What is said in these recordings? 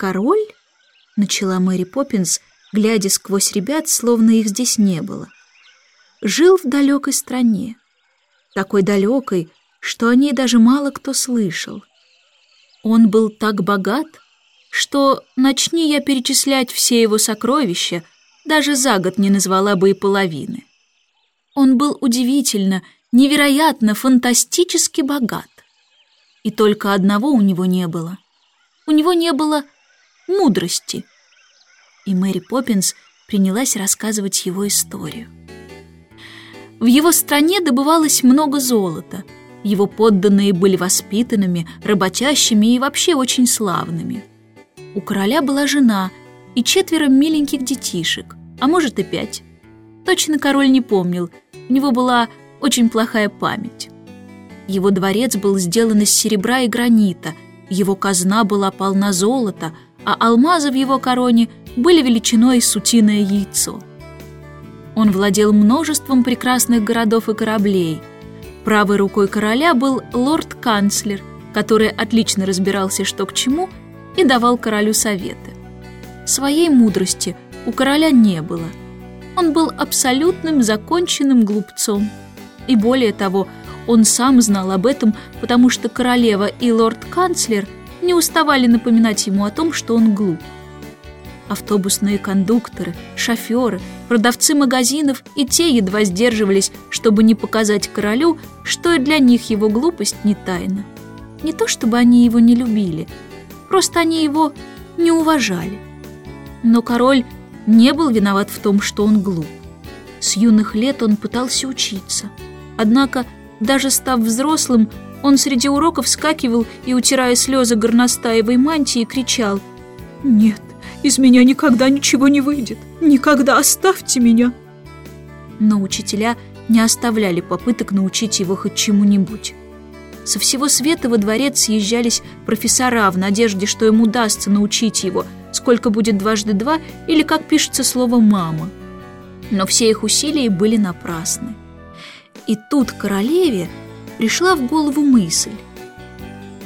Король, начала Мэри Поппинс, глядя сквозь ребят, словно их здесь не было, жил в далекой стране, такой далекой, что о ней даже мало кто слышал. Он был так богат, что, начни я перечислять все его сокровища, даже за год не назвала бы и половины. Он был удивительно, невероятно, фантастически богат. И только одного у него не было. У него не было мудрости. И Мэри Поппинс принялась рассказывать его историю. В его стране добывалось много золота. Его подданные были воспитанными, работящими и вообще очень славными. У короля была жена и четверо миленьких детишек, а может и пять. Точно король не помнил, у него была очень плохая память. Его дворец был сделан из серебра и гранита, его казна была полна золота, а алмазы в его короне были величиной с утиное яйцо. Он владел множеством прекрасных городов и кораблей. Правой рукой короля был лорд-канцлер, который отлично разбирался, что к чему, и давал королю советы. Своей мудрости у короля не было. Он был абсолютным законченным глупцом. И более того, он сам знал об этом, потому что королева и лорд-канцлер не уставали напоминать ему о том, что он глуп. Автобусные кондукторы, шоферы, продавцы магазинов и те едва сдерживались, чтобы не показать королю, что и для них его глупость не тайна. Не то чтобы они его не любили, просто они его не уважали. Но король не был виноват в том, что он глуп. С юных лет он пытался учиться. Однако, даже став взрослым, он среди уроков вскакивал и, утирая слезы горностаевой мантии, кричал «Нет, из меня никогда ничего не выйдет! Никогда оставьте меня!» Но учителя не оставляли попыток научить его хоть чему-нибудь. Со всего света во дворец съезжались профессора в надежде, что ему удастся научить его, сколько будет дважды два или как пишется слово «мама». Но все их усилия были напрасны. И тут королеве пришла в голову мысль.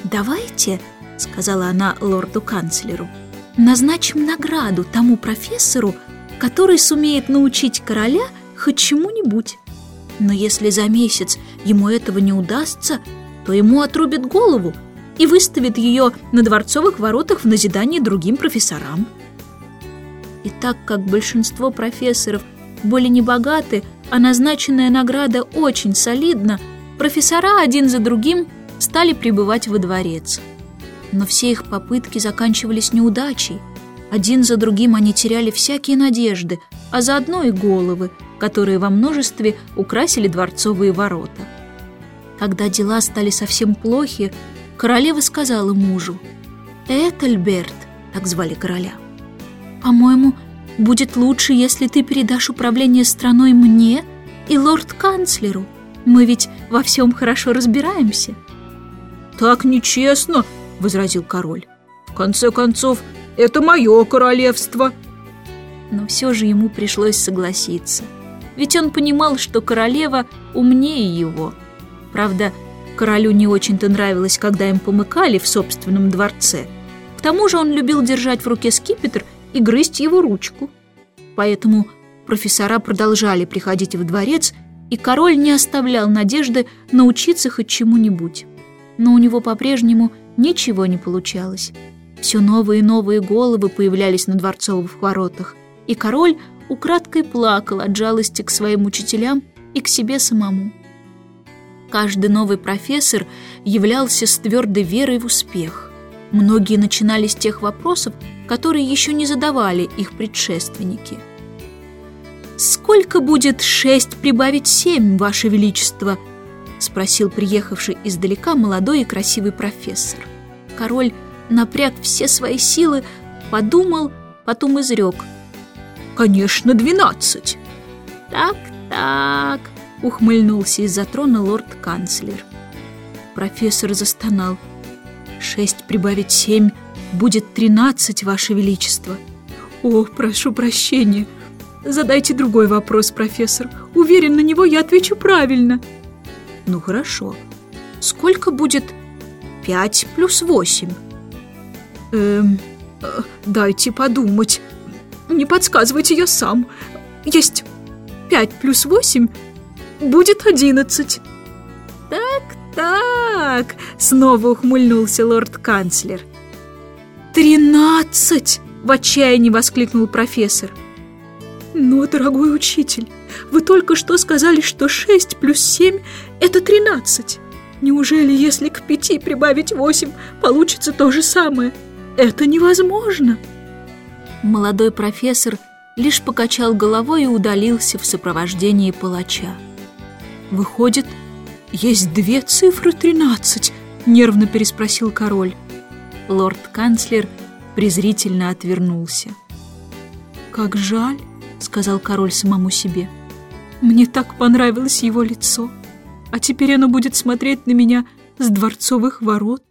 «Давайте», — сказала она лорду-канцлеру, «назначим награду тому профессору, который сумеет научить короля хоть чему-нибудь. Но если за месяц ему этого не удастся, то ему отрубит голову и выставит ее на дворцовых воротах в назидание другим профессорам. И так как большинство профессоров были небогаты, а назначенная награда очень солидна, профессора один за другим стали прибывать во дворец. Но все их попытки заканчивались неудачей. Один за другим они теряли всякие надежды, а заодно и головы, которые во множестве украсили дворцовые ворота. Когда дела стали совсем плохи, королева сказала мужу, «Этельберт», так звали короля, «по-моему, будет лучше, если ты передашь управление страной мне и лорд-канцлеру. Мы ведь во всем хорошо разбираемся». «Так нечестно», — возразил король. «В конце концов, это мое королевство». Но все же ему пришлось согласиться, ведь он понимал, что королева умнее его — Правда, королю не очень-то нравилось, когда им помыкали в собственном дворце. К тому же он любил держать в руке скипетр и грызть его ручку. Поэтому профессора продолжали приходить в дворец, и король не оставлял надежды научиться хоть чему-нибудь. Но у него по-прежнему ничего не получалось. Все новые и новые головы появлялись на дворцовых воротах, и король украдкой плакал от жалости к своим учителям и к себе самому. Каждый новый профессор являлся с твердой верой в успех. Многие начинали с тех вопросов, которые еще не задавали их предшественники. «Сколько будет шесть прибавить семь, Ваше Величество?» — спросил приехавший издалека молодой и красивый профессор. Король напряг все свои силы, подумал, потом изрек. «Конечно, двенадцать!» «Так-так», ухмыльнулся из-за трона лорд-канцлер. Профессор застонал. «Шесть прибавить семь будет тринадцать, Ваше Величество». «О, прошу прощения. Задайте другой вопрос, профессор. Уверен, на него я отвечу правильно». «Ну хорошо. Сколько будет пять плюс восемь?» «Эм, Э, дайте подумать. Не подсказывайте я сам. Есть пять плюс восемь будет одиннадцать. Так, так, снова ухмыльнулся лорд-канцлер. Тринадцать! В отчаянии воскликнул профессор. Но, дорогой учитель, вы только что сказали, что шесть плюс семь – это тринадцать. Неужели, если к пяти прибавить восемь, получится то же самое? Это невозможно. Молодой профессор лишь покачал головой и удалился в сопровождении палача. «Выходит, есть две цифры тринадцать?» — нервно переспросил король. Лорд-канцлер презрительно отвернулся. «Как жаль», — сказал король самому себе. «Мне так понравилось его лицо, а теперь оно будет смотреть на меня с дворцовых ворот».